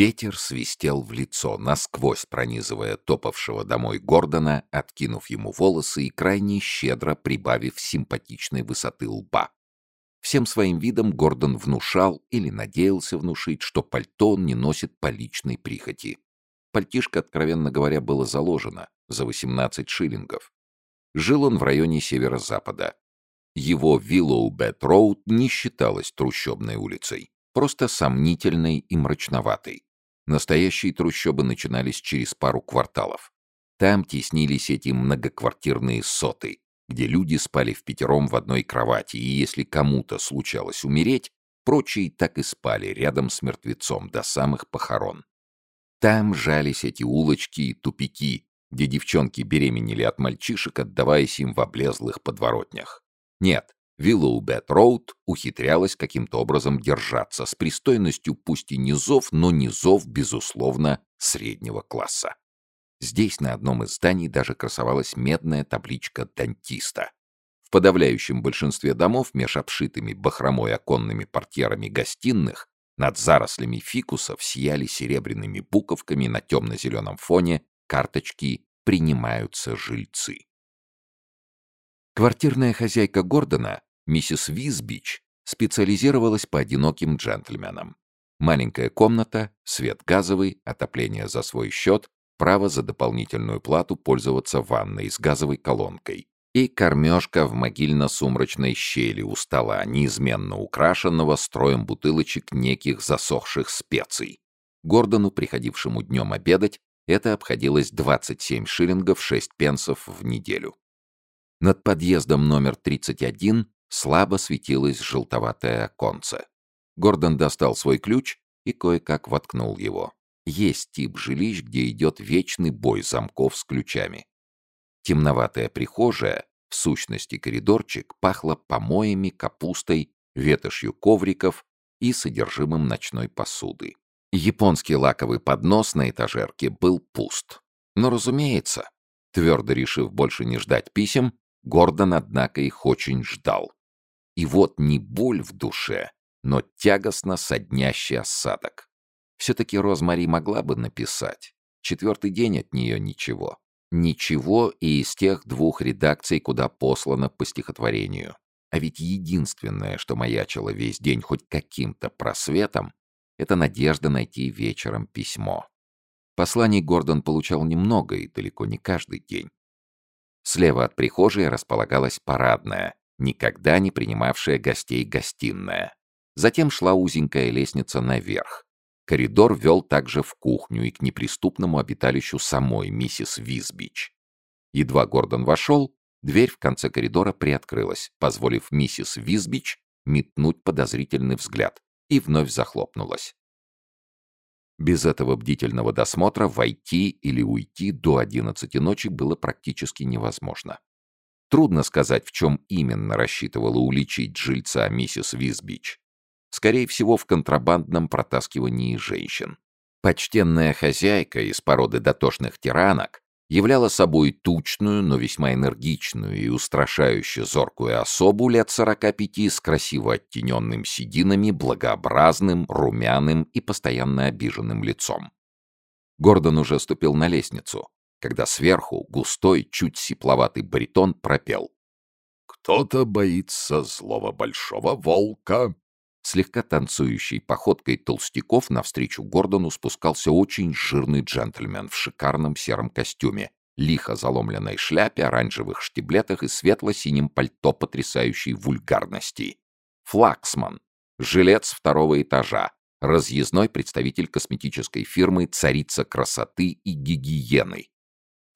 Ветер свистел в лицо, насквозь пронизывая топавшего домой Гордона, откинув ему волосы и крайне щедро прибавив симпатичной высоты лба. Всем своим видом Гордон внушал или надеялся внушить, что пальто он не носит по личной прихоти. Пальтишко, откровенно говоря, было заложено за 18 шиллингов. Жил он в районе северо-запада. Его Виллоу-Бет-Роуд не считалась трущобной улицей просто сомнительной и мрачноватой. Настоящие трущобы начинались через пару кварталов. Там теснились эти многоквартирные соты, где люди спали впятером в одной кровати, и если кому-то случалось умереть, прочие так и спали рядом с мертвецом до самых похорон. Там жались эти улочки и тупики, где девчонки беременели от мальчишек, отдаваясь им в облезлых подворотнях. Нет, Виллоу-Бет-Роуд ухитрялась каким-то образом держаться с пристойностью пусть и низов, но низов, безусловно, среднего класса. Здесь на одном из зданий даже красовалась медная табличка дантиста. В подавляющем большинстве домов меж обшитыми бахромой оконными портьерами гостиных над зарослями фикусов сияли серебряными буковками на темно-зеленом фоне карточки «Принимаются жильцы». Квартирная хозяйка Гордона Миссис Визбич специализировалась по одиноким джентльменам. Маленькая комната, свет газовый, отопление за свой счет, право за дополнительную плату пользоваться ванной с газовой колонкой и кормежка в могильно-сумрачной щели у стола, неизменно украшенного строем бутылочек неких засохших специй. Гордону, приходившему днем обедать, это обходилось 27 шиллингов 6 пенсов в неделю. Над подъездом номер 31 слабо светилось желтоватое оконце. Гордон достал свой ключ и кое-как воткнул его. Есть тип жилищ, где идет вечный бой замков с ключами. Темноватая прихожая, в сущности коридорчик, пахла помоями, капустой, ветошью ковриков и содержимым ночной посуды. Японский лаковый поднос на этажерке был пуст. Но, разумеется, твердо решив больше не ждать писем, Гордон, однако, их очень ждал. И вот не боль в душе, но тягостно соднящий осадок. Все-таки Розмари могла бы написать. Четвертый день от нее ничего. Ничего и из тех двух редакций, куда послано по стихотворению. А ведь единственное, что маячило весь день хоть каким-то просветом, это надежда найти вечером письмо. Посланий Гордон получал немного и далеко не каждый день. Слева от прихожей располагалась парадная, никогда не принимавшая гостей гостиная. Затем шла узенькая лестница наверх. Коридор вел также в кухню и к неприступному обиталищу самой миссис Визбич. Едва Гордон вошел, дверь в конце коридора приоткрылась, позволив миссис Визбич метнуть подозрительный взгляд, и вновь захлопнулась. Без этого бдительного досмотра войти или уйти до одиннадцати ночи было практически невозможно. Трудно сказать, в чем именно рассчитывала уличить жильца миссис Визбич. Скорее всего, в контрабандном протаскивании женщин. Почтенная хозяйка из породы дотошных тиранок являла собой тучную, но весьма энергичную и устрашающе зоркую особу лет 45 с красиво оттененным сединами, благообразным, румяным и постоянно обиженным лицом. Гордон уже ступил на лестницу, когда сверху густой, чуть сипловатый баритон пропел. «Кто-то боится злого большого волка». Слегка танцующей походкой толстяков навстречу Гордону спускался очень жирный джентльмен в шикарном сером костюме, лихо заломленной шляпе, оранжевых штиблетах и светло-синем пальто потрясающей вульгарности. Флаксман, жилец второго этажа, разъездной представитель косметической фирмы «Царица красоты и гигиены»,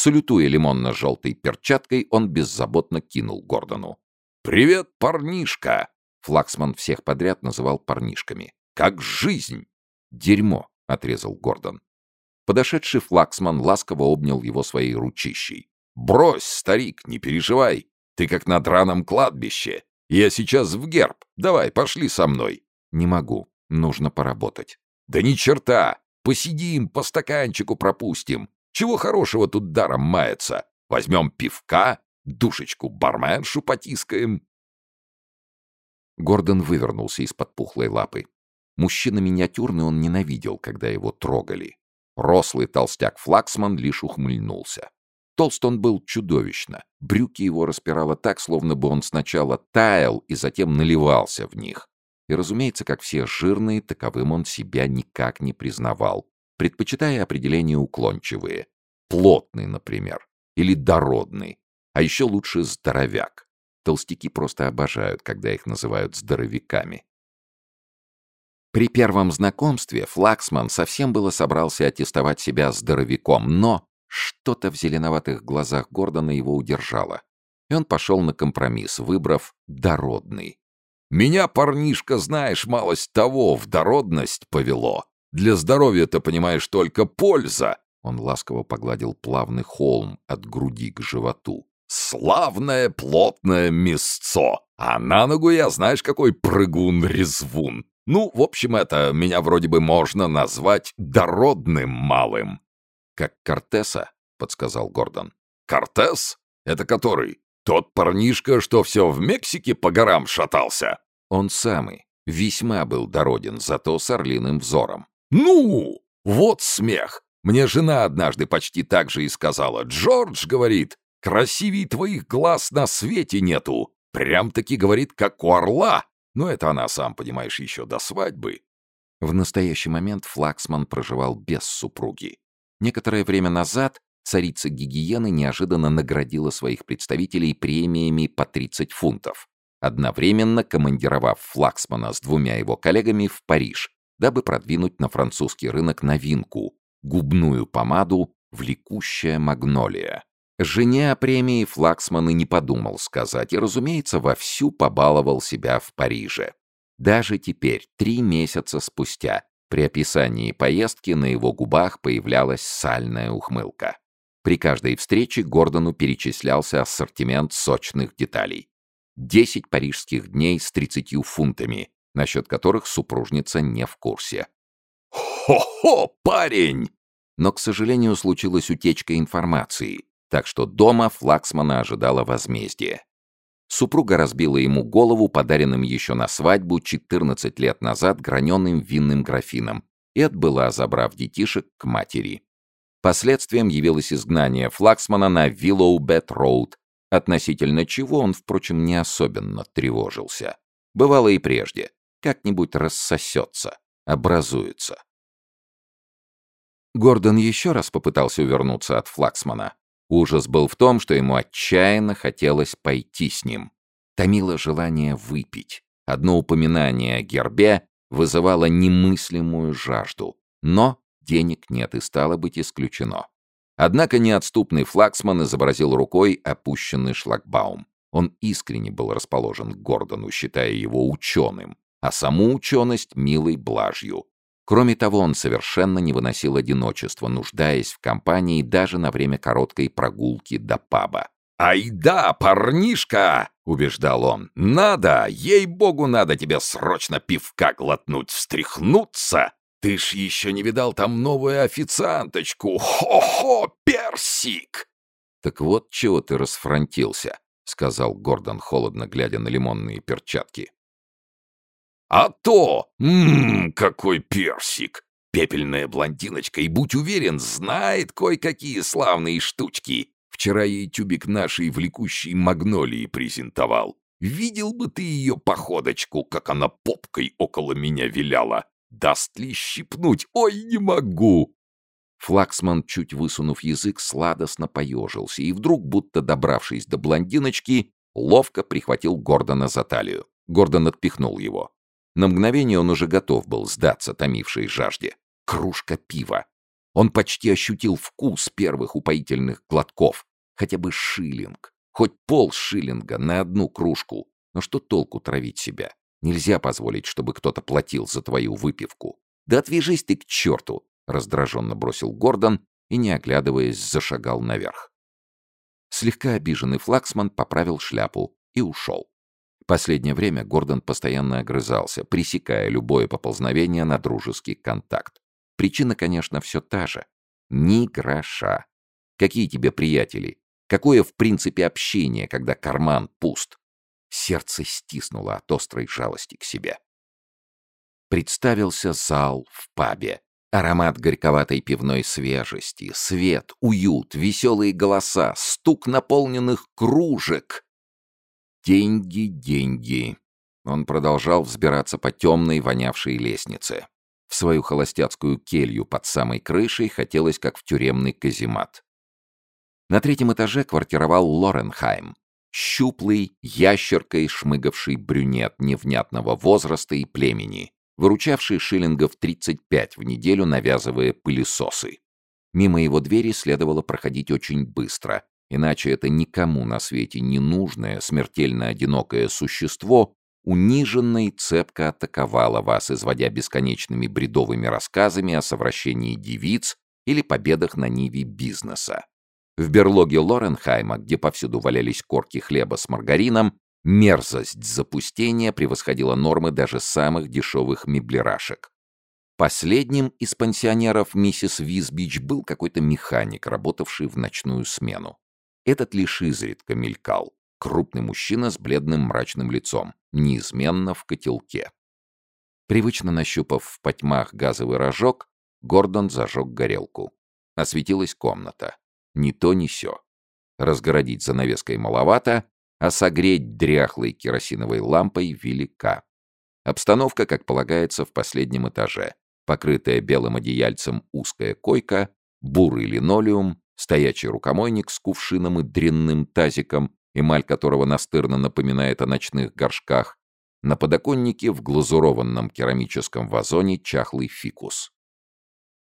Салютуя лимонно-желтой перчаткой, он беззаботно кинул Гордону. «Привет, парнишка!» Флаксман всех подряд называл парнишками. «Как жизнь!» «Дерьмо!» — отрезал Гордон. Подошедший Флаксман ласково обнял его своей ручищей. «Брось, старик, не переживай. Ты как на драном кладбище. Я сейчас в герб. Давай, пошли со мной». «Не могу. Нужно поработать». «Да ни черта! Посидим, по стаканчику пропустим. Чего хорошего тут даром мается? Возьмем пивка, душечку барменшу потискаем. Гордон вывернулся из-под пухлой лапы. Мужчина миниатюрный он ненавидел, когда его трогали. Рослый толстяк Флаксман лишь ухмыльнулся. Толст он был чудовищно. Брюки его распирало так, словно бы он сначала таял и затем наливался в них. И, разумеется, как все жирные, таковым он себя никак не признавал, предпочитая определения уклончивые. Плотный, например, или дородный, а еще лучше здоровяк. Толстяки просто обожают, когда их называют здоровяками. При первом знакомстве Флаксман совсем было собрался аттестовать себя здоровяком, но что-то в зеленоватых глазах Гордона его удержало. И он пошел на компромисс, выбрав «дородный». «Меня, парнишка, знаешь, малость того, в дородность повело. Для здоровья-то, понимаешь, только польза!» Он ласково погладил плавный холм от груди к животу. «Славное плотное мясцо! А на ногу я, знаешь, какой прыгун-резвун! Ну, в общем, это меня вроде бы можно назвать дородным малым». «Как Кортеса?» — подсказал Гордон. «Кортес? Это который? Тот парнишка, что все в Мексике по горам шатался?» «Он самый. Весьма был дороден, зато с орлиным взором». «Ну, вот смех! Мне жена однажды почти так же и сказала. Джордж, говорит, красивей твоих глаз на свете нету. Прям-таки, говорит, как у орла. Но это она, сам понимаешь, еще до свадьбы». В настоящий момент Флаксман проживал без супруги. Некоторое время назад царица гигиены неожиданно наградила своих представителей премиями по 30 фунтов, одновременно командировав Флаксмана с двумя его коллегами в Париж, дабы продвинуть на французский рынок новинку — губную помаду «Влекущая магнолия». Жене о премии Флаксман и не подумал сказать, и, разумеется, вовсю побаловал себя в Париже. Даже теперь, три месяца спустя, при описании поездки на его губах появлялась сальная ухмылка. При каждой встрече Гордону перечислялся ассортимент сочных деталей. Десять парижских дней с тридцатью фунтами, насчет которых супружница не в курсе. «Хо-хо, парень!» Но, к сожалению, случилась утечка информации, так что дома Флаксмана ожидала возмездие. Супруга разбила ему голову подаренным еще на свадьбу 14 лет назад граненым винным графином и отбыла, забрав детишек к матери. Последствием явилось изгнание Флаксмана на Виллоу-Бет-Роуд, относительно чего он, впрочем, не особенно тревожился. Бывало и прежде. Как-нибудь рассосется, образуется. Гордон еще раз попытался увернуться от Флаксмана, Ужас был в том, что ему отчаянно хотелось пойти с ним. Томило желание выпить. Одно упоминание о гербе вызывало немыслимую жажду. Но денег нет и стало быть исключено. Однако неотступный флагсман изобразил рукой опущенный шлагбаум. Он искренне был расположен к Гордону, считая его ученым, а саму ученость милой блажью, Кроме того, он совершенно не выносил одиночества, нуждаясь в компании даже на время короткой прогулки до паба. «Ай да, парнишка!» — убеждал он. «Надо, ей-богу, надо тебе срочно пивка глотнуть, встряхнуться! Ты ж еще не видал там новую официанточку! Хо-хо, персик!» «Так вот чего ты расфронтился», — сказал Гордон, холодно глядя на лимонные перчатки. «А то! Ммм, какой персик! Пепельная блондиночка, и, будь уверен, знает кое-какие славные штучки. Вчера ей тюбик нашей влекущей магнолии презентовал. Видел бы ты ее походочку, как она попкой около меня виляла. Даст ли щипнуть? Ой, не могу!» Флаксман, чуть высунув язык, сладостно поежился и вдруг, будто добравшись до блондиночки, ловко прихватил Гордона за талию. Гордон отпихнул его. На мгновение он уже готов был сдаться томившей жажде. Кружка пива. Он почти ощутил вкус первых упоительных глотков. Хотя бы шиллинг. Хоть полшиллинга на одну кружку. Но что толку травить себя? Нельзя позволить, чтобы кто-то платил за твою выпивку. Да отвяжись ты к черту! Раздраженно бросил Гордон и, не оглядываясь, зашагал наверх. Слегка обиженный флагсман поправил шляпу и ушел. Последнее время Гордон постоянно огрызался, пресекая любое поползновение на дружеский контакт. Причина, конечно, все та же. Ни гроша. Какие тебе приятели? Какое, в принципе, общение, когда карман пуст? Сердце стиснуло от острой жалости к себе. Представился зал в пабе. Аромат горьковатой пивной свежести, свет, уют, веселые голоса, стук наполненных кружек. Деньги, деньги. Он продолжал взбираться по темной, вонявшей лестнице. В свою холостяцкую келью под самой крышей хотелось, как в тюремный каземат. На третьем этаже квартировал Лоренхайм. Щуплый, ящеркой шмыгавший брюнет невнятного возраста и племени, выручавший шиллингов 35 в неделю, навязывая пылесосы. Мимо его двери следовало проходить очень быстро, иначе это никому на свете не нужное, смертельно одинокое существо униженно и цепко атаковало вас, изводя бесконечными бредовыми рассказами о совращении девиц или победах на ниве бизнеса. В берлоге Лоренхайма, где повсюду валялись корки хлеба с маргарином, мерзость запустения превосходила нормы даже самых дешевых меблерашек. Последним из пансионеров миссис Визбич был какой-то механик, работавший в ночную смену. Этот лишь изредка мелькал. Крупный мужчина с бледным мрачным лицом, неизменно в котелке. Привычно нащупав в потьмах газовый рожок, Гордон зажег горелку. Осветилась комната. Ни то, ни сё. Разгородить занавеской маловато, а согреть дряхлой керосиновой лампой велика. Обстановка, как полагается, в последнем этаже. Покрытая белым одеяльцем узкая койка, бурый линолеум, стоячий рукомойник с кувшином и дрянным тазиком, эмаль которого настырно напоминает о ночных горшках, на подоконнике в глазурованном керамическом вазоне чахлый фикус.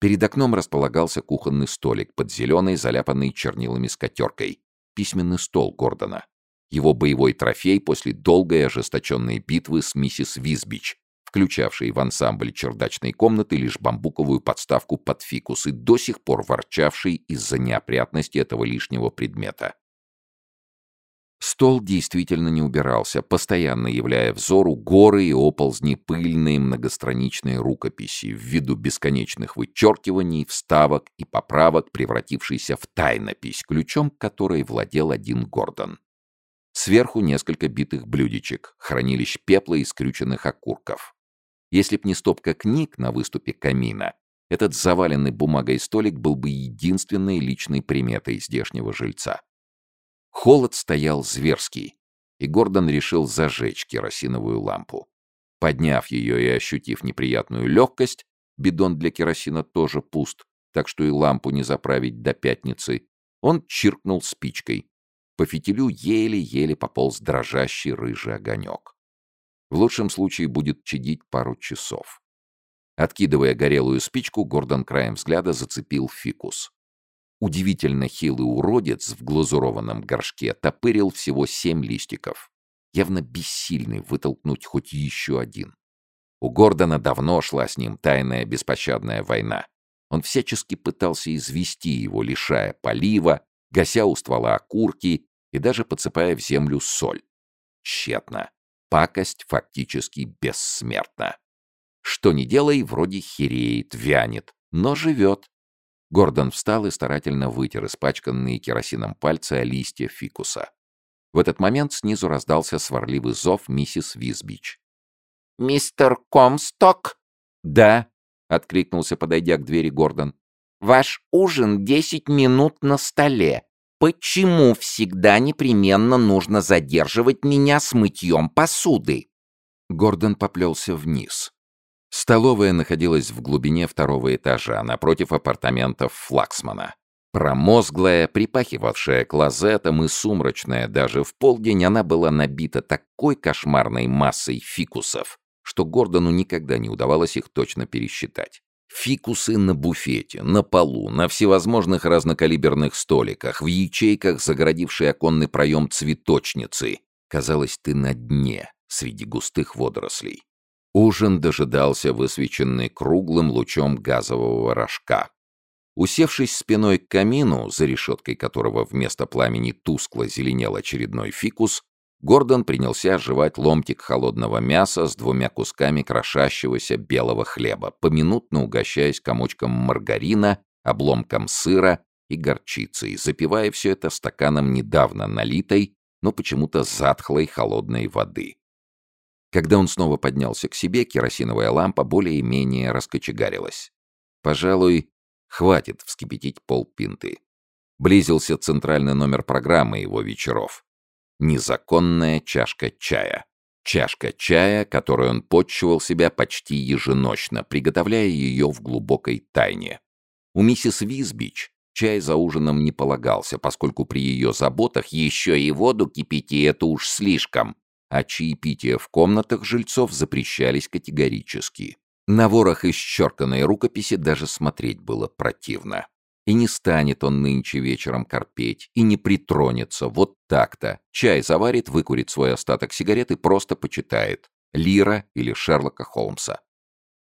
Перед окном располагался кухонный столик под зеленой, заляпанной чернилами скатеркой. Письменный стол Гордона. Его боевой трофей после долгой ожесточенной битвы с миссис Визбич, включавшей в ансамбль чердачной комнаты лишь бамбуковую подставку под фикус и до сих пор ворчавший из-за неопрятности этого лишнего предмета. Стол действительно не убирался, постоянно являя взору горы и оползни пыльной многостраничной рукописи в виду бесконечных вычеркиваний, вставок и поправок, превратившейся в тайнопись, ключом которой владел один Гордон. Сверху несколько битых блюдечек, хранилищ пепла и скрюченных окурков. Если б не стопка книг на выступе камина, этот заваленный бумагой столик был бы единственной личной приметой здешнего жильца. Холод стоял зверский, и Гордон решил зажечь керосиновую лампу. Подняв ее и ощутив неприятную легкость, бидон для керосина тоже пуст, так что и лампу не заправить до пятницы, он чиркнул спичкой. По фитилю еле-еле пополз дрожащий рыжий огонек. В лучшем случае будет чадить пару часов. Откидывая горелую спичку, Гордон краем взгляда зацепил фикус. Удивительно хилый уродец в глазурованном горшке топырил всего семь листиков, явно бессильный вытолкнуть хоть еще один. У Гордона давно шла с ним тайная беспощадная война. Он всячески пытался извести его, лишая полива, гася у ствола окурки и даже подсыпая в землю соль. Тщетно. Пакость фактически бессмертна. Что ни делай, вроде хереет, вянет, но живет. Гордон встал и старательно вытер испачканные керосином пальцы о листья фикуса. В этот момент снизу раздался сварливый зов миссис Визбич. «Мистер Комсток?» «Да», — откликнулся, подойдя к двери Гордон. «Ваш ужин десять минут на столе. Почему всегда непременно нужно задерживать меня с мытьем посуды?» Гордон поплелся вниз. Столовая находилась в глубине второго этажа, напротив апартаментов Флаксмана. Промозглая, припахивавшая клозетом и сумрачная даже в полдень, она была набита такой кошмарной массой фикусов, что Гордону никогда не удавалось их точно пересчитать. Фикусы на буфете, на полу, на всевозможных разнокалиберных столиках, в ячейках, загородившей оконный проем цветочницы. Казалось, ты на дне, среди густых водорослей. Ужин дожидался высвеченный круглым лучом газового рожка. Усевшись спиной к камину, за решеткой которого вместо пламени тускло зеленел очередной фикус, Гордон принялся жевать ломтик холодного мяса с двумя кусками крошащегося белого хлеба, поминутно угощаясь комочком маргарина, обломком сыра и горчицей, запивая все это стаканом недавно налитой, но почему-то затхлой холодной воды. Когда он снова поднялся к себе, керосиновая лампа более-менее раскочегарилась. Пожалуй, хватит вскипятить полпинты. Близился центральный номер программы его вечеров. Незаконная чашка чая. Чашка чая, которой он подчивал себя почти еженочно, приготовляя ее в глубокой тайне. У миссис Визбич чай за ужином не полагался, поскольку при ее заботах еще и воду кипяти — это уж слишком, а чаепития в комнатах жильцов запрещались категорически. На ворох исчерканной рукописи даже смотреть было противно. И не станет он нынче вечером корпеть, и не притронется, вот так-то. Чай заварит, выкурит свой остаток сигарет и просто почитает. Лира или Шерлока Холмса.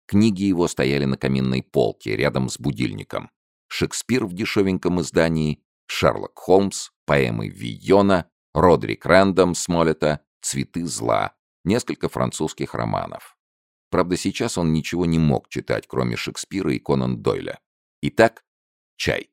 Книги его стояли на каминной полке, рядом с будильником. Шекспир в дешевеньком издании, Шерлок Холмс, поэмы Вийона, Родрик Рэндом Смолета, «Цветы зла», несколько французских романов. Правда, сейчас он ничего не мог читать, кроме Шекспира и Конан Дойля. Итак, чай.